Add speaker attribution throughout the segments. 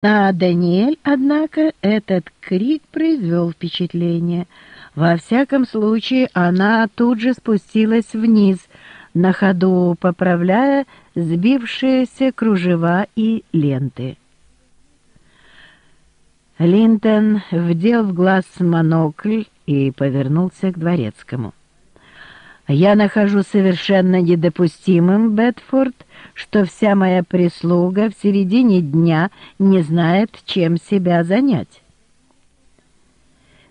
Speaker 1: На Даниэль, однако, этот крик произвел впечатление. Во всяком случае, она тут же спустилась вниз, на ходу поправляя сбившиеся кружева и ленты. Линтон вдел в глаз монокль и повернулся к дворецкому. «Я нахожу совершенно недопустимым, Бетфорд, что вся моя прислуга в середине дня не знает, чем себя занять».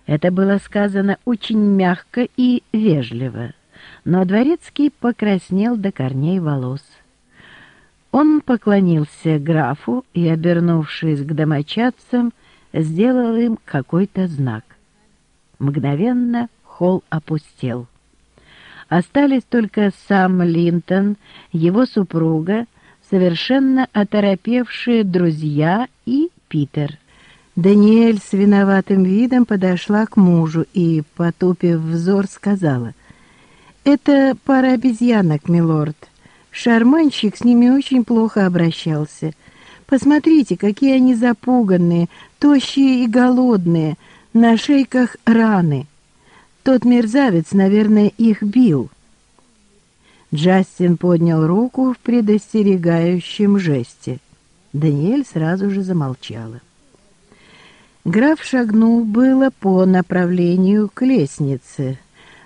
Speaker 1: Это было сказано очень мягко и вежливо, но дворецкий покраснел до корней волос. Он поклонился графу и, обернувшись к домочадцам, сделал им какой-то знак. Мгновенно холл опустел. Остались только сам Линтон, его супруга, совершенно оторопевшие друзья и Питер. Даниэль с виноватым видом подошла к мужу и, потупив взор, сказала, «Это пара обезьянок, милорд. Шарманщик с ними очень плохо обращался. Посмотрите, какие они запуганные, тощие и голодные, на шейках раны». Тот мерзавец, наверное, их бил. Джастин поднял руку в предостерегающем жесте. Даниэль сразу же замолчала. Граф шагнул было по направлению к лестнице,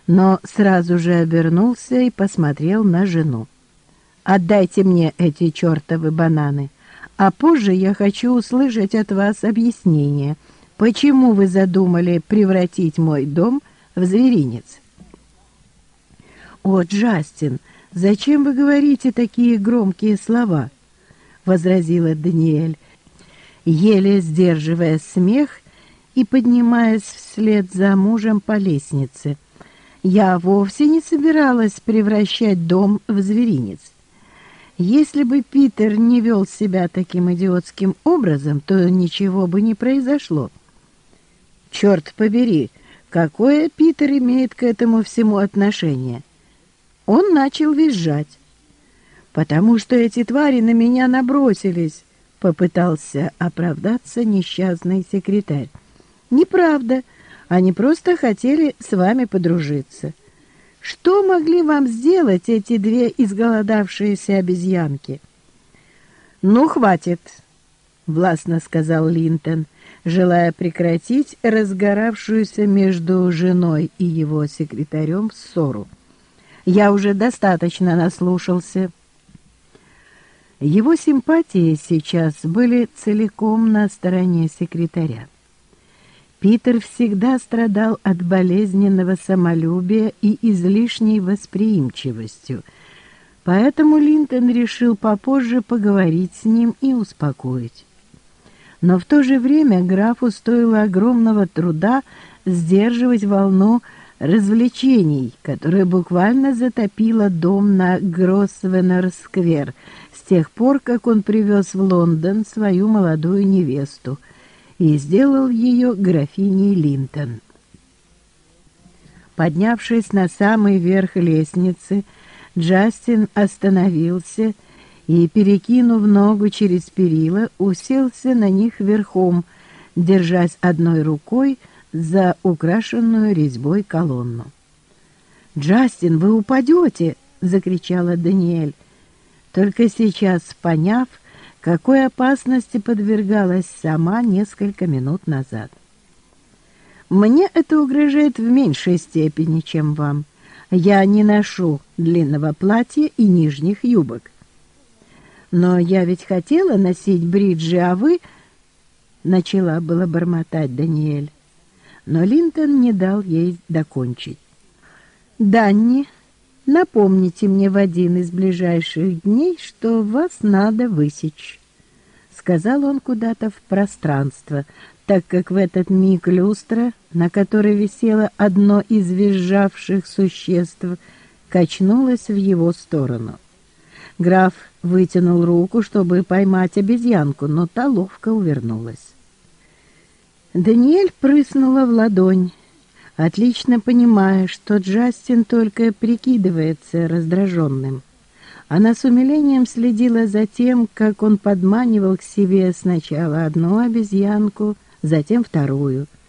Speaker 1: но сразу же обернулся и посмотрел на жену. «Отдайте мне эти чертовы бананы, а позже я хочу услышать от вас объяснение, почему вы задумали превратить мой дом в зверинец. «О, Джастин, зачем вы говорите такие громкие слова?» — возразила Даниэль, еле сдерживая смех и поднимаясь вслед за мужем по лестнице. «Я вовсе не собиралась превращать дом в зверинец. Если бы Питер не вел себя таким идиотским образом, то ничего бы не произошло. Черт побери!» Какое Питер имеет к этому всему отношение? Он начал визжать. «Потому что эти твари на меня набросились», — попытался оправдаться несчастный секретарь. «Неправда. Они просто хотели с вами подружиться. Что могли вам сделать эти две изголодавшиеся обезьянки?» «Ну, хватит», — властно сказал Линтон желая прекратить разгоравшуюся между женой и его секретарем ссору. «Я уже достаточно наслушался». Его симпатии сейчас были целиком на стороне секретаря. Питер всегда страдал от болезненного самолюбия и излишней восприимчивостью, поэтому Линтон решил попозже поговорить с ним и успокоить. Но в то же время графу стоило огромного труда сдерживать волну развлечений, которая буквально затопила дом на Гроссвеннер-сквер с тех пор, как он привез в Лондон свою молодую невесту и сделал ее графиней Линтон. Поднявшись на самый верх лестницы, Джастин остановился и, перекинув ногу через перила, уселся на них верхом, держась одной рукой за украшенную резьбой колонну. «Джастин, вы упадете!» — закричала Даниэль. Только сейчас поняв, какой опасности подвергалась сама несколько минут назад. «Мне это угрожает в меньшей степени, чем вам. Я не ношу длинного платья и нижних юбок. «Но я ведь хотела носить бриджи, а вы...» Начала было бормотать Даниэль. Но Линтон не дал ей докончить. «Данни, напомните мне в один из ближайших дней, что вас надо высечь», — сказал он куда-то в пространство, так как в этот миг люстра, на которой висело одно из визжавших существ, качнулась в его сторону. Граф вытянул руку, чтобы поймать обезьянку, но та ловко увернулась. Даниэль прыснула в ладонь, отлично понимая, что Джастин только прикидывается раздраженным. Она с умилением следила за тем, как он подманивал к себе сначала одну обезьянку, затем вторую —